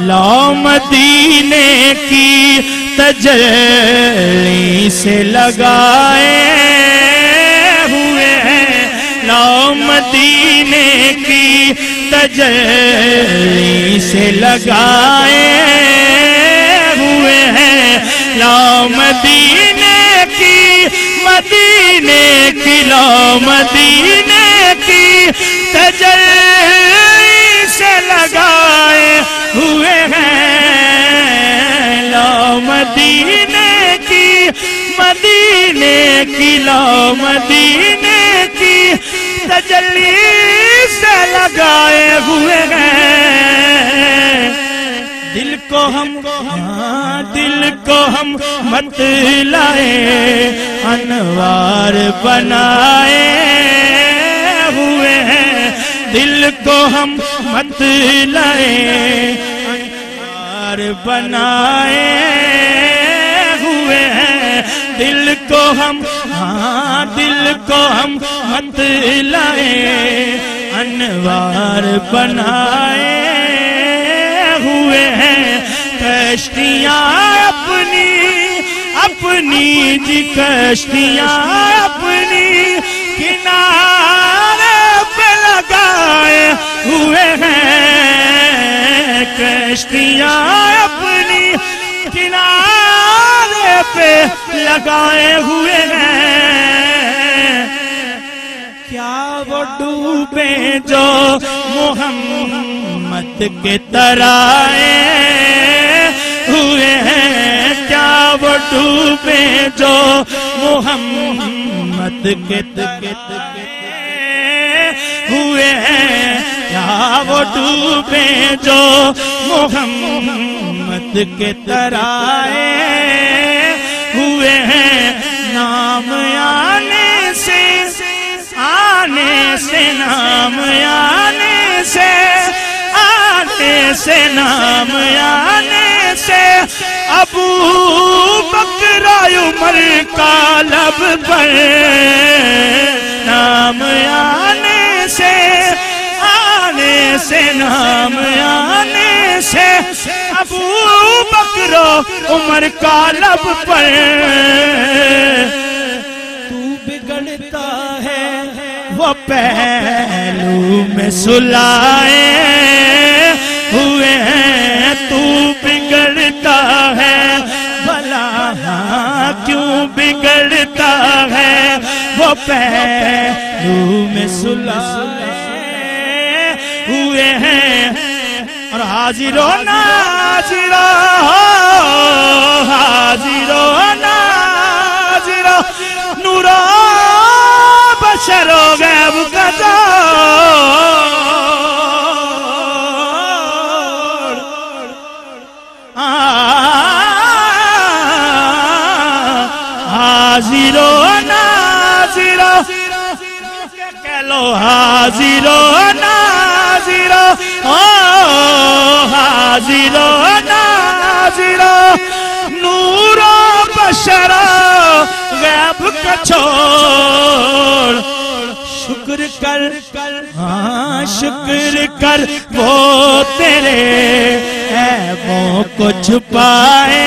لو مدینے کی تجلی سے لگائے ہوئے ہیں۔ لو مدینے کی تجلی سے لگائے ہوئے ہیں۔ لو مدینے کی مدینے کی لو مدینے کی تجلی سے لگائے ہوئے ہیں۔ لو مدینے کی مدینے کی لو مدینے کی تجلی سے لگائے ہوئے ہیں۔ دل کو ہم ہاں دل کو ہم مت لائے، انوار بنائے۔ کو ہم مت لائے انوار بنائے ہوئے ہیں۔ دل کو ہم ہاں دل کو ہم مت لائے انوار بنائے ہوئے ہیں۔ کشتیاں اپنی اپنی جی کشتیاں اپنی، کنارے ہوئے ہیں۔ کشتیاں اپنی کنارے پہ لگائے ہوئے ہیں۔ کیا وہ ڈوبے جو محمد کے ترائے ہوئے ہیں؟ کیا وہ ڈوبے جو محمد کے ہوئے ہیں؟ وہ ڈوبے جو محمد کے ترائے ہوئے ہیں، نام آنے سے آنے سے، نام آنے سے آنے سے، نام آنے سے۔ ابو بکر عمر کا لب پر۔ سے نام آنے سے ابو بکر عمر کا لب پر تو بگڑتا ہے، وہ پہلو میں سلائے ہوئے ہیں، تو بگڑتا ہے۔ بلا ہاں کیوں بگڑتا ہے؟ وہ پہلو میں سلائے ہوئے ہیں۔ اور حاضر و ناظر حاضر و ناظر نورا بشر و غیب کا حاضر و ناظر کہہ لو حاضر و ناظر حاضر و ناظر نور و بشر غیب کا چھوڑ۔ شکر کر ہاں شکر کر، وہ تیرے عیبوں کو چھپائے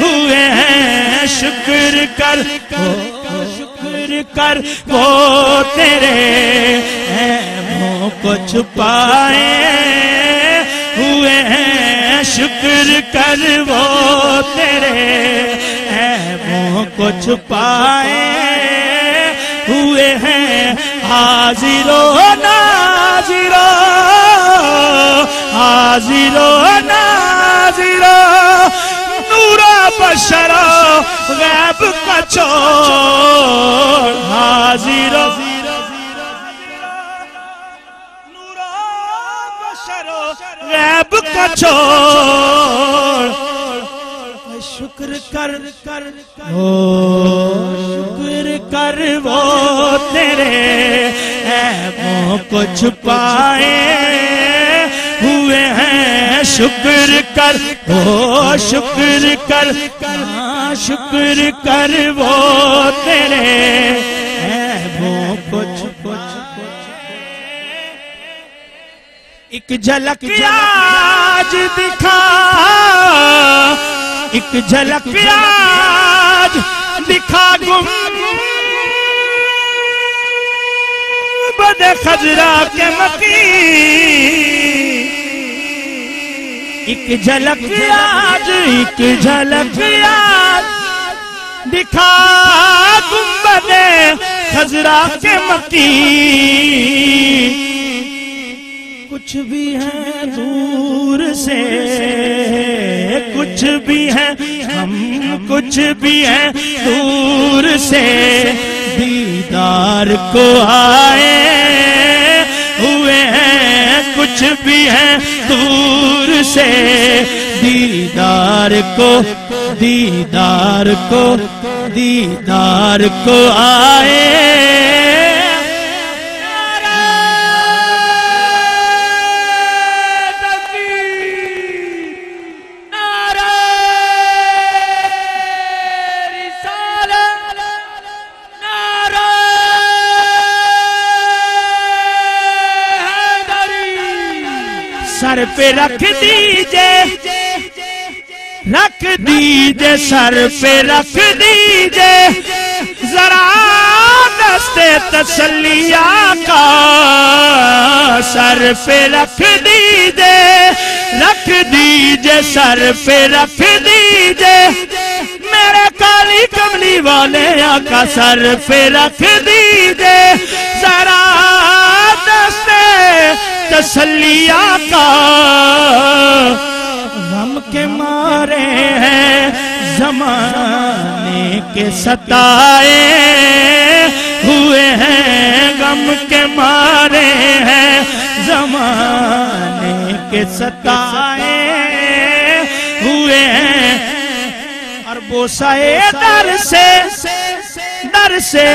ہوئے ہیں۔ شکر کر، وہ کر وہ تیرے عیبوں کو چھپائے ہوئے ہیں۔ شکر کر وہ تیرے عیبوں کو چھپائے ہوئے ہیں۔ حاضر و ناظر حاضر و ناظر نورا بشر غیب کا چھوڑ حاضر و غیب کا چھوڑ شکر کر کر شکر کر وہ تیرے عیبوں کو چھپائے۔ شکر کر وہ شکر کر ہاں شکر کر وہ تیرے عیبوں کو چھپائے ایک جھلک آج دکھا، ایک جھلک آج دکھا گم۔ بد خزرا کے مکی ایک جھلک آج ایک جھلک آج دکھا گنبد خزرا کے مکی۔ کچھ بھی ہے دور سے، کچھ بھی ہے ہم، کچھ بھی ہے دور سے۔ دیدار کو آئے ہوئے ہیں، کچھ بھی ہے دور سے دیدار کو دیدار کو دیدار کو آئے۔ سر پہ رکھ دیجے رکھ دیجے سر پہ رکھ دیجے ذرا دست تسلیہ کا سر پہ رکھ دیجے رکھ دیجے سر پہ رکھ دیجے میرے کالی کملی والے آقا، سر پہ رکھ دیجے ذرا تسلیہ کا غم کے مارے ہیں زمانے کے ستائے ہوئے ہیں غم کے مارے ہیں زمانے کے ستائے ہوئے ہیں اور بوسائے در سے در سے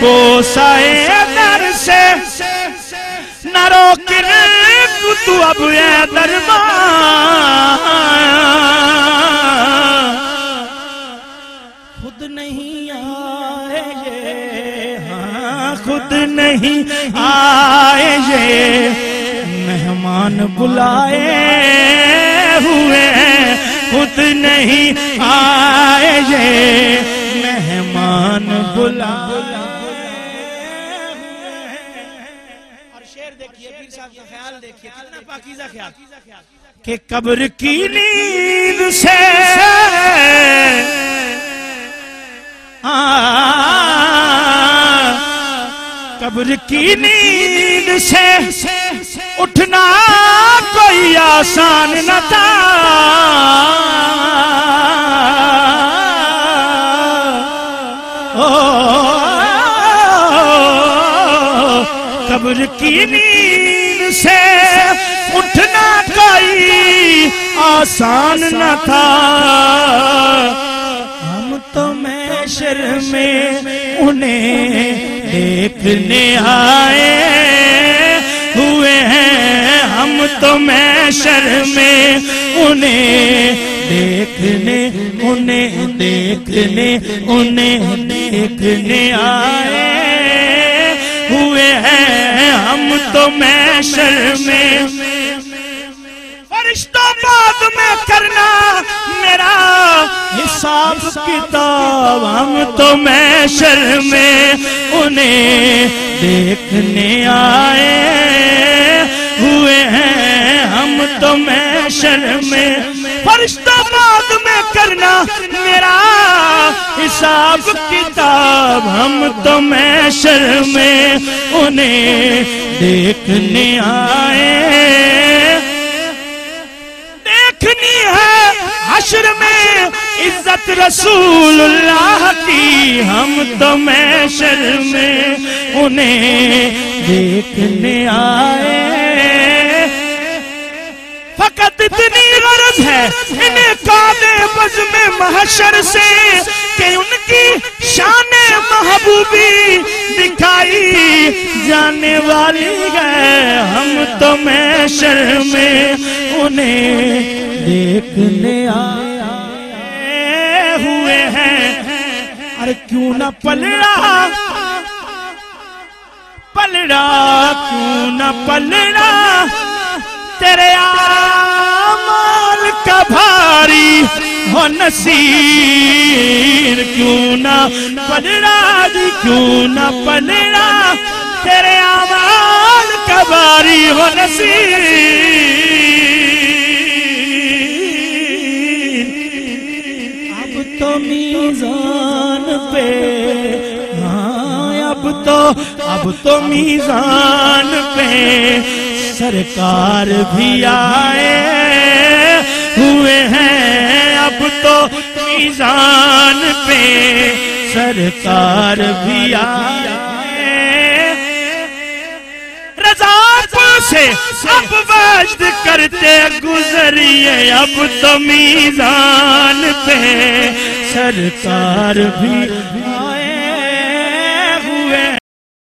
بوسائے در سے نہ روکن تو اب اے دربان خود نہیں آئے یہ ہاں خود نہیں آئے یہ مہمان بلائے ہوئے۔ خود نہیں آئے یہ مہمان کہ قبر کی نیند سے قبر کی نیند سے اٹھنا کوئی آسان نہ تھا۔ قبر کی نیند سے اٹھنا کوئی آسان نہ تھا۔ ہم تو میشر میں انہیں دیکھنے آئے ہوئے ہیں۔ ہم تو میشر میں انہیں دیکھنے انہیں دیکھنے انہیں دیکھنے آئے۔ ہوئے ہیں ہم تو میشر میں۔ فرشتوں بعد میں کرنا میرا حساب کتاب۔ ہم تو میشر میں انہیں دیکھنے آئے۔ ہوئے ہیں ہم تو میشر میں۔ فرشتوں بعد میں کرنا میرا حساب کتاب ہم تو میشر میں انہیں دیکھنے آئے۔ دیکھنی ہے حشر میں عزت رسول اللہ کی۔ ہم تو میشر میں انہیں دیکھنے آئے۔ فقط اتنی غرض ہے انہیں قادے بز میں محشر سے۔ کہ ان کی شان محبوبی دکھائی جانے والی ہے۔ ہم تو محشر میں انہیں دیکھنے آئے ہوئے ہیں۔ اور کیوں نہ پلڑا؟ پلڑا، کیوں نہ پلڑا؟ تیرے ہو نصیر کیوں نہ پلڑا جی کیوں نہ پلڑا؟ تیرے آمال کباری ہو نصیر۔ اب تو میزان پہ ہاں اب تو اب تو میزان پہ سرکار بھی آئے ہوئے ہیں۔ تو میزان پہ سرکار بھی آیا رضا سے اب وجد کرتے گزریے، اب تو میزان پہ سرکار بھی